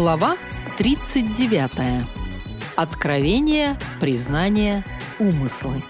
Глава 39. Откровение, признание, умыслы.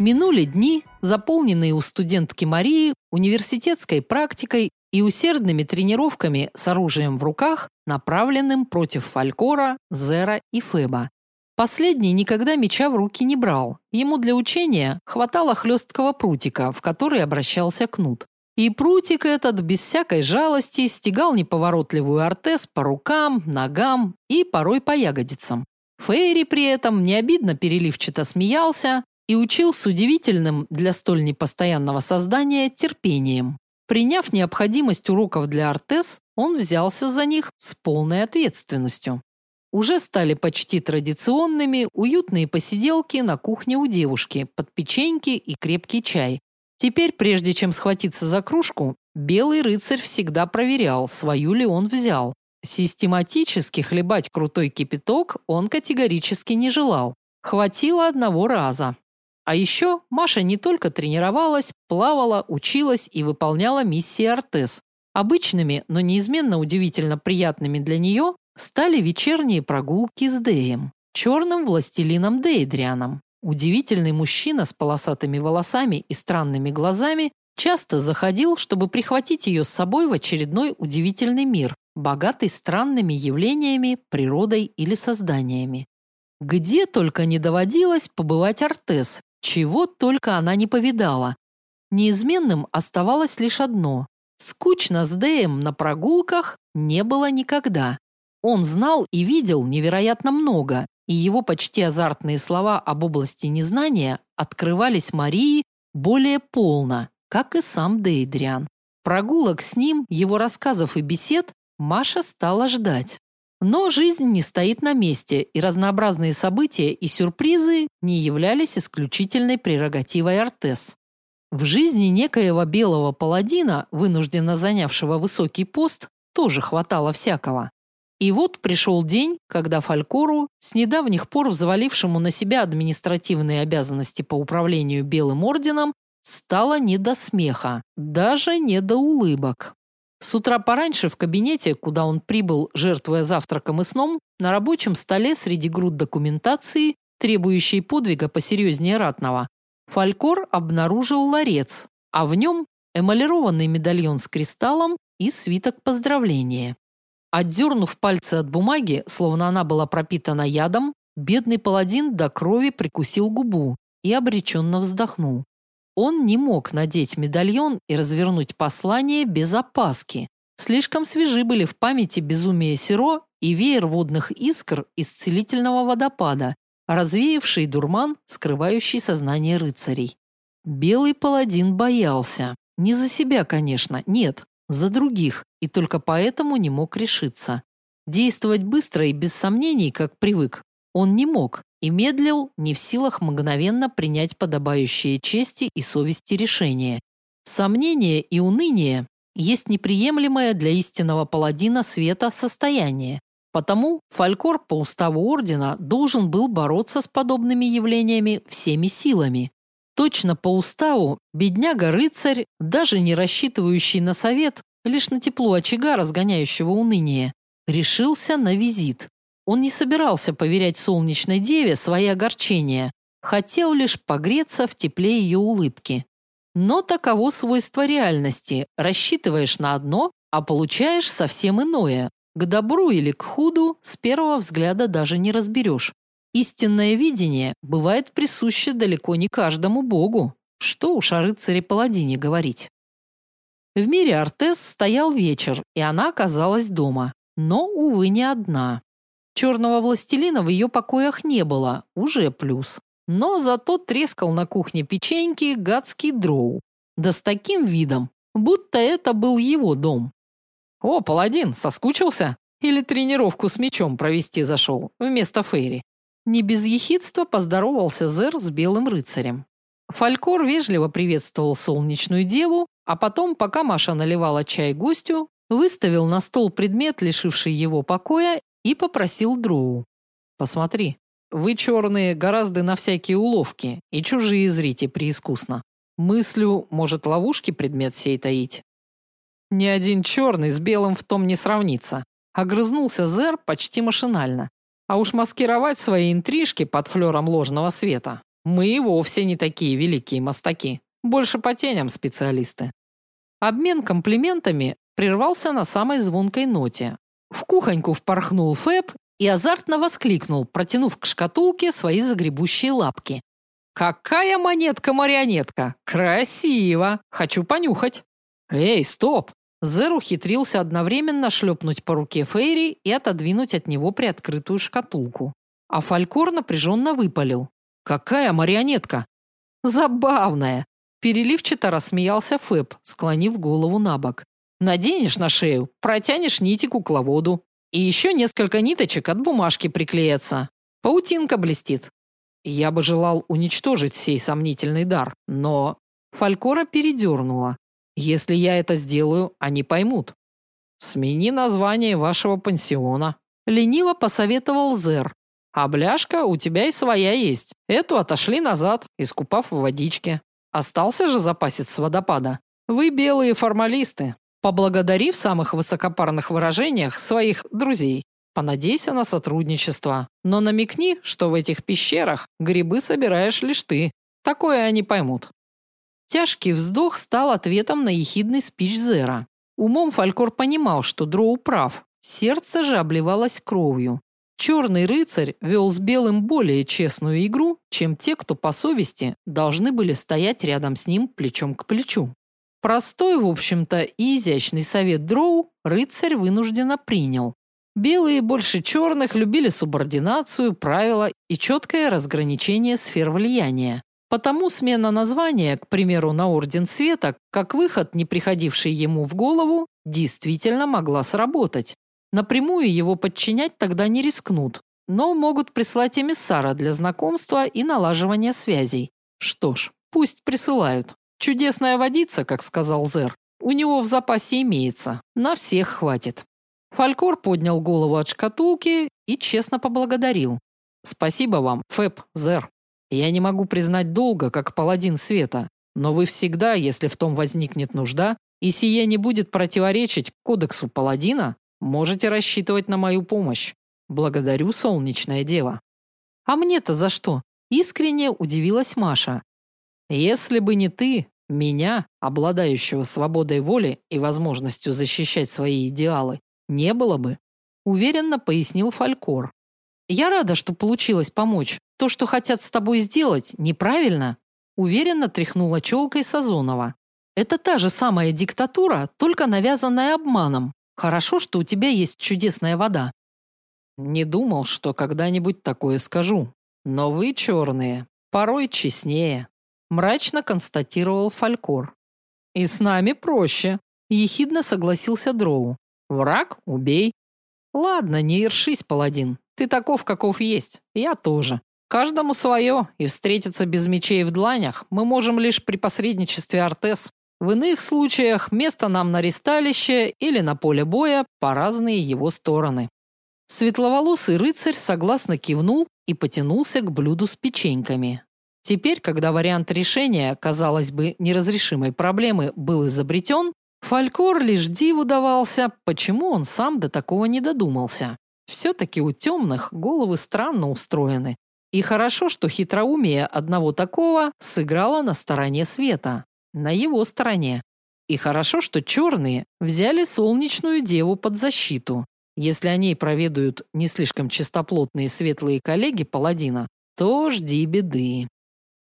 Минули дни, заполненные у студентки Марии университетской практикой и усердными тренировками с оружием в руках, направленным против Фалькора, Зера и Феба. Последний никогда меча в руки не брал. Ему для учения хватало хлесткого прутика, в который обращался кнут. И прутик этот без всякой жалости стегал неповоротливую Артес по рукам, ногам и порой по ягодицам. Фейри при этом не обидно переливчато смеялся и учил с удивительным для столь непостоянного создания терпением. Приняв необходимость уроков для Артес, он взялся за них с полной ответственностью. Уже стали почти традиционными уютные посиделки на кухне у девушки под печеньки и крепкий чай, Теперь, прежде чем схватиться за кружку, белый рыцарь всегда проверял, свою ли он взял. Систематически хлебать крутой кипяток он категорически не желал. Хватило одного раза. А еще Маша не только тренировалась, плавала, училась и выполняла миссии Артес. Обычными, но неизменно удивительно приятными для нее стали вечерние прогулки с Дэем, черным властелином Дейдрианом. Удивительный мужчина с полосатыми волосами и странными глазами часто заходил, чтобы прихватить ее с собой в очередной удивительный мир, богатый странными явлениями, природой или созданиями. Где только не доводилось побывать Артес, чего только она не повидала. Неизменным оставалось лишь одно: скучно с Дэем на прогулках не было никогда. Он знал и видел невероятно много, и его почти азартные слова об области незнания открывались Марии более полно, как и сам Дейдриан. Прогулок с ним, его рассказов и бесед Маша стала ждать. Но жизнь не стоит на месте, и разнообразные события и сюрпризы не являлись исключительной прерогативой Артес. В жизни некоего белого паладина, вынужденно занявшего высокий пост, тоже хватало всякого. И вот пришел день, когда Фалькору, с недавних пор взвалившему на себя административные обязанности по управлению Белым орденом, стало не до смеха, даже не до улыбок. С утра пораньше в кабинете, куда он прибыл, жертвуя завтраком и сном, на рабочем столе среди груд документации, требующей подвига посерьезнее ратного, Фалькор обнаружил ларец, а в нем эмалированный медальон с кристаллом и свиток поздравления. Отдернув пальцы от бумаги, словно она была пропитана ядом, бедный паладин до крови прикусил губу и обреченно вздохнул. Он не мог надеть медальон и развернуть послание без опаски. Слишком свежи были в памяти безумие Сиро и веер водных искр из целительного водопада, развеявший дурман, скрывающий сознание рыцарей. Белый паладин боялся. Не за себя, конечно, нет, за других, и только поэтому не мог решиться. Действовать быстро и без сомнений, как привык, он не мог и медлил, не в силах мгновенно принять подобающие чести и совести решение. Сомнение и уныние есть неприемлемое для истинного паладина света состояние. Потому Фалькор по уставу ордена должен был бороться с подобными явлениями всеми силами. Точно по уставу бедняга-рыцарь, даже не рассчитывающий на совет, лишь на тепло очага, разгоняющего уныние, решился на визит. Он не собирался поверять солнечной деве свои огорчения, хотел лишь погреться в тепле ее улыбки. Но таково свойство реальности. Рассчитываешь на одно, а получаешь совсем иное. К добру или к худу с первого взгляда даже не разберешь. Истинное видение бывает присуще далеко не каждому богу. Что уж о рыцаре-паладине говорить. В мире Артес стоял вечер, и она оказалась дома. Но, увы, не одна. Черного властелина в ее покоях не было, уже плюс. Но зато трескал на кухне печеньки гадский дроу. Да с таким видом, будто это был его дом. «О, паладин, соскучился? Или тренировку с мечом провести зашел, вместо Фейри?» Не без ехидства поздоровался Зер с белым рыцарем. Фалькор вежливо приветствовал солнечную деву, а потом, пока Маша наливала чай гостю, выставил на стол предмет, лишивший его покоя, и попросил Дроу: "Посмотри, вы черные гораздо на всякие уловки, и чужие зрите преискусно. Мыслю, может, ловушки предмет сей таить". Ни один черный с белым в том не сравнится. Огрызнулся Зер почти машинально. А уж маскировать свои интрижки под флером ложного света мы и вовсе не такие великие мастаки. Больше по теням специалисты. Обмен комплиментами прервался на самой звонкой ноте. В кухоньку впорхнул Фэб и азартно воскликнул, протянув к шкатулке свои загребущие лапки. Какая монетка-марионетка! Красиво! Хочу понюхать. Эй, стоп! Зер ухитрился одновременно шлепнуть по руке Фейри и отодвинуть от него приоткрытую шкатулку. А Фалькор напряженно выпалил: "Какая марионетка?" "Забавная", переливчато рассмеялся Фэб, склонив голову набок. "Наденешь на шею, протянешь нити кукловоду, и еще несколько ниточек от бумажки приклеятся. Паутинка блестит. Я бы желал уничтожить сей сомнительный дар, но Фалькора передернула. Если я это сделаю, они поймут. Смени название вашего пансиона, лениво посоветовал Зер. А бляшка у тебя и своя есть. Эту отошли назад, искупав в водичке. Остался же запасец водопада. Вы белые формалисты. Поблагодари в самых высокопарных выражениях своих друзей. Понадейся на сотрудничество, но намекни, что в этих пещерах грибы собираешь лишь ты. Такое они поймут. Тяжкий вздох стал ответом на ехидный спич Зера. Умом Фалькор понимал, что Дроу прав. Сердце же обливалось кровью. Черный рыцарь вел с белым более честную игру, чем те, кто по совести должны были стоять рядом с ним плечом к плечу. Простой, в общем-то, и изящный совет Дроу рыцарь вынужденно принял. Белые больше черных любили субординацию, правила и четкое разграничение сфер влияния. Потому смена названия, к примеру, на Орден Света, как выход, не приходивший ему в голову, действительно могла сработать. Напрямую его подчинять тогда не рискнут, но могут прислать эмиссара для знакомства и налаживания связей. Что ж, пусть присылают. Чудесная водица, как сказал Зер, у него в запасе имеется. На всех хватит. Фалькор поднял голову от шкатулки и честно поблагодарил. Спасибо вам, Фэб, Зер. Я не могу признать долга, как паладин света, но вы всегда, если в том возникнет нужда, и сие не будет противоречить кодексу паладина, можете рассчитывать на мою помощь. Благодарю, солнечная дева. А мне-то за что? Искренне удивилась Маша. Если бы не ты, меня, обладающего свободой воли и возможностью защищать свои идеалы, не было бы, уверенно пояснил Фалькор. Я рада, что получилось помочь. То, что хотят с тобой сделать, неправильно, уверенно тряхнула челкой Сазонова. Это та же самая диктатура, только навязанная обманом. Хорошо, что у тебя есть чудесная вода. Не думал, что когда-нибудь такое скажу. Но вы черные, порой честнее, мрачно констатировал Фалькор. И с нами проще, ехидно согласился Дроу. Враг убей. Ладно, не ершись, паладин. Ты таков, каков есть. Я тоже. Каждому свое, и встретиться без мечей в дланях мы можем лишь при посредничестве Артес. В иных случаях место нам на ристалище или на поле боя по разные его стороны. Светловолосый рыцарь согласно кивнул и потянулся к блюду с печеньками. Теперь, когда вариант решения, казалось бы, неразрешимой проблемы был изобретен, Фалькор лишь диву давался, почему он сам до такого не додумался. Все-таки у темных головы странно устроены. И хорошо, что хитроумие одного такого сыграло на стороне света, на его стороне. И хорошо, что черные взяли солнечную деву под защиту. Если о ней проведают не слишком чистоплотные светлые коллеги паладина, то жди беды.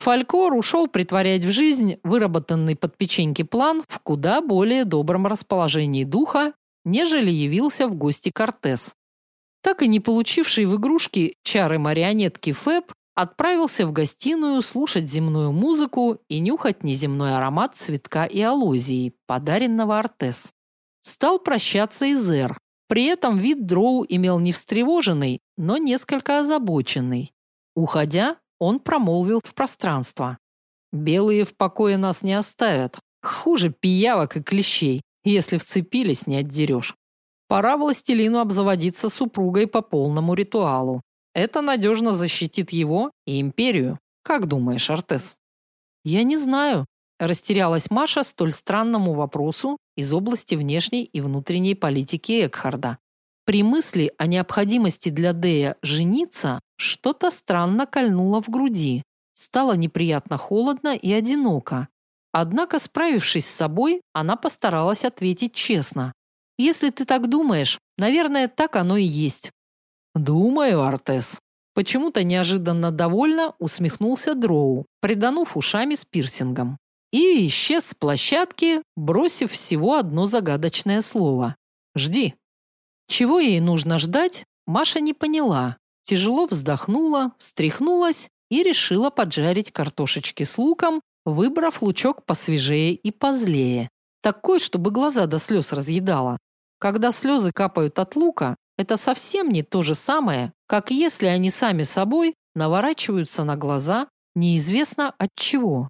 Фалькор ушел притворять в жизнь выработанный под печеньки план в куда более добром расположении духа, нежели явился в гости Кортес. Так и не получивший в игрушки чары марионетки Фэб отправился в гостиную слушать земную музыку и нюхать неземной аромат цветка и алозии, подаренного Артес. Стал прощаться и Зер. При этом вид Дроу имел не встревоженный, но несколько озабоченный. Уходя, он промолвил в пространство: "Белые в покое нас не оставят. Хуже пиявок и клещей, если вцепились, не отдерешь. Пора властелину обзаводиться супругой по полному ритуалу. Это надежно защитит его и империю. Как думаешь, Артес? Я не знаю, Растерялась Маша столь странному вопросу из области внешней и внутренней политики Экхарда. При мысли о необходимости для Дея жениться, что-то странно кольнуло в груди. Стало неприятно холодно и одиноко. Однако, справившись с собой, она постаралась ответить честно. Если ты так думаешь, наверное, так оно и есть. Думаю, Артес. Почему-то неожиданно довольно усмехнулся Дроу, приданув ушами с пирсингом. И исчез с площадки, бросив всего одно загадочное слово. Жди. Чего ей нужно ждать, Маша не поняла. Тяжело вздохнула, встряхнулась и решила поджарить картошечки с луком, выбрав лучок посвежее и позлее. Такой, чтобы глаза до слез разъедала. Когда слезы капают от лука, это совсем не то же самое, как если они сами собой наворачиваются на глаза неизвестно от чего.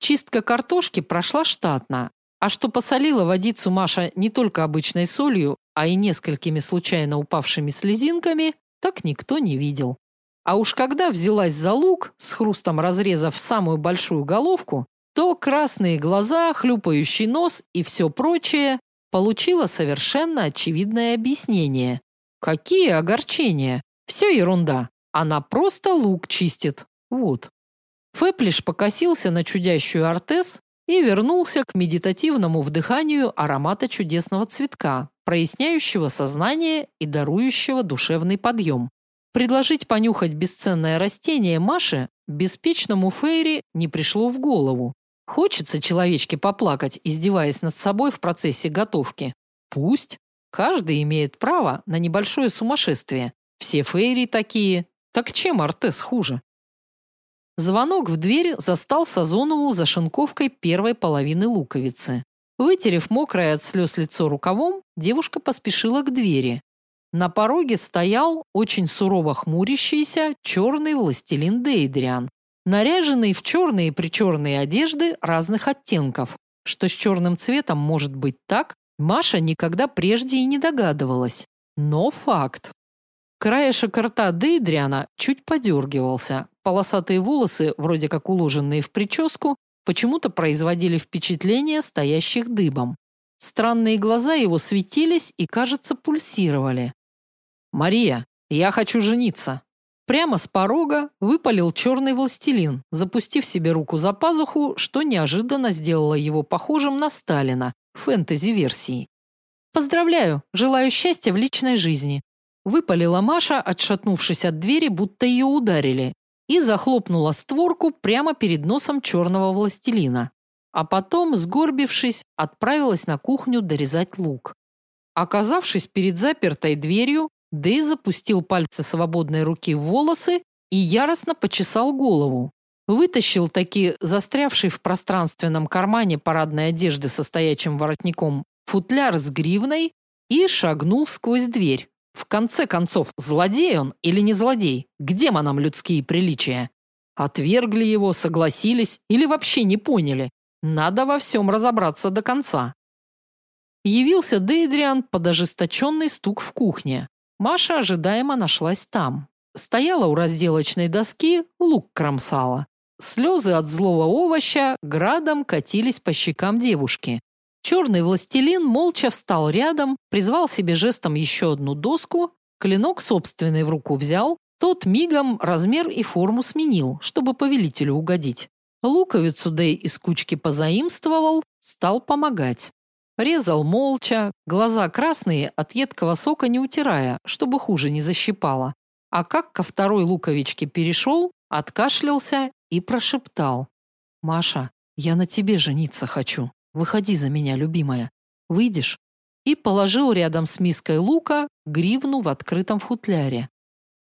Чистка картошки прошла штатно, а что посолила водицу Маша не только обычной солью, а и несколькими случайно упавшими слезинками, так никто не видел. А уж когда взялась за лук, с хрустом разрезав самую большую головку, то красные глаза, хлюпающий нос и все прочее получила совершенно очевидное объяснение. Какие огорчения? Все ерунда. Она просто лук чистит. Вот. Фэп лишь покосился на чудящую Артес и вернулся к медитативному вдыханию аромата чудесного цветка, проясняющего сознание и дарующего душевный подъем. Предложить понюхать бесценное растение Маше беспечному Фейри не пришло в голову. Хочется человечке поплакать, издеваясь над собой в процессе готовки. Пусть. Каждый имеет право на небольшое сумасшествие. Все фейри такие. Так чем Артес хуже? Звонок в дверь застал Сазонову за шинковкой первой половины луковицы. Вытерев мокрое от слез лицо рукавом, девушка поспешила к двери. На пороге стоял очень сурово хмурящийся черный властелин Дейдриан, наряженный в черные и причерные одежды разных оттенков. Что с черным цветом может быть так, Маша никогда прежде и не догадывалась. Но факт. Краешек рта Дейдриана чуть подергивался. Полосатые волосы, вроде как уложенные в прическу, почему-то производили впечатление стоящих дыбом. Странные глаза его светились и, кажется, пульсировали. «Мария, я хочу жениться!» Прямо с порога выпалил черный властелин, запустив себе руку за пазуху, что неожиданно сделало его похожим на Сталина в фэнтези-версии. Поздравляю, желаю счастья в личной жизни, выпалила Маша, отшатнувшись от двери, будто ее ударили, и захлопнула створку прямо перед носом черного властелина. А потом, сгорбившись, отправилась на кухню дорезать лук. Оказавшись перед запертой дверью, Дэй запустил пальцы свободной руки в волосы и яростно почесал голову. Вытащил таки застрявший в пространственном кармане парадной одежды со стоячим воротником футляр с гривной и шагнул сквозь дверь. В конце концов, злодей он или не злодей? К демонам людские приличия. Отвергли его, согласились или вообще не поняли. Надо во всем разобраться до конца. Явился Дейдриан под ожесточенный стук в кухне. Маша ожидаемо нашлась там. Стояла у разделочной доски, лук кромсала. Слезы от злого овоща градом катились по щекам девушки. Черный властелин молча встал рядом, призвал себе жестом еще одну доску, клинок собственный в руку взял, тот мигом размер и форму сменил, чтобы повелителю угодить. Луковицу Дэй из кучки позаимствовал, стал помогать. Резал молча, глаза красные от едкого сока не утирая, чтобы хуже не защипало. А как ко второй луковичке перешел, откашлялся и прошептал: "Маша, я на тебе жениться хочу. Выходи за меня, любимая. Выйдешь?" И положил рядом с миской лука гривну в открытом футляре.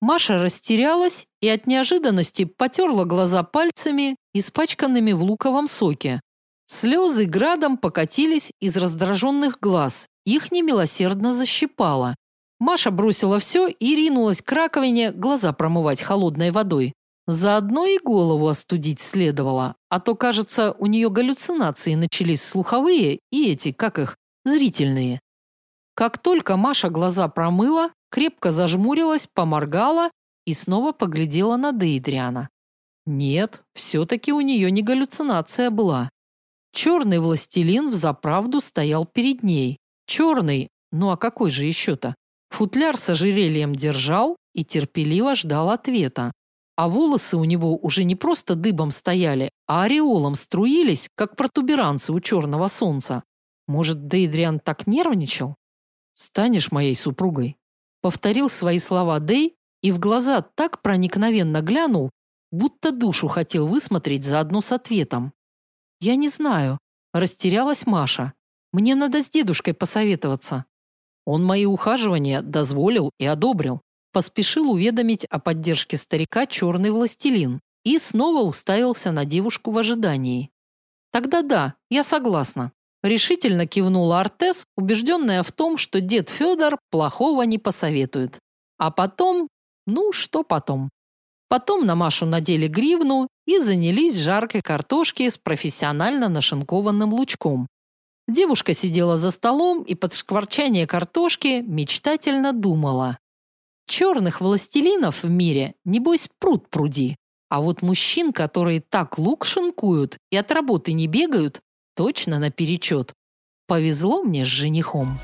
Маша растерялась и от неожиданности потерла глаза пальцами, испачканными в луковом соке, Слезы градом покатились из раздраженных глаз. Их немилосердно защипало. Маша бросила все и ринулась к раковине глаза промывать холодной водой. Заодно и голову остудить следовало, а то, кажется, у нее галлюцинации начались слуховые и эти, как их, зрительные. Как только Маша глаза промыла, крепко зажмурилась, поморгала и снова поглядела на Дейдриана. Нет, все-таки у нее не галлюцинация была. Черный властелин взаправду стоял перед ней. Черный, ну а какой же еще-то? Футляр с ожерельем держал и терпеливо ждал ответа. А волосы у него уже не просто дыбом стояли, а ореолом струились, как протуберанцы у черного солнца. Может, Дейдриан так нервничал? «Станешь моей супругой?» Повторил свои слова Дей и в глаза так проникновенно глянул, будто душу хотел высмотреть заодно с ответом. «Я не знаю», – растерялась Маша. «Мне надо с дедушкой посоветоваться». Он мои ухаживания дозволил и одобрил. Поспешил уведомить о поддержке старика черный властелин и снова уставился на девушку в ожидании. «Тогда да, я согласна», – решительно кивнула Артес, убежденная в том, что дед Федор плохого не посоветует. А потом, ну что потом? Потом на Машу надели гривну и занялись жаркой картошки с профессионально нашинкованным лучком. Девушка сидела за столом и под шкварчание картошки мечтательно думала. Черных властелинов в мире, небось, пруд пруди. А вот мужчин, которые так лук шинкуют и от работы не бегают, точно наперечет. Повезло мне с женихом.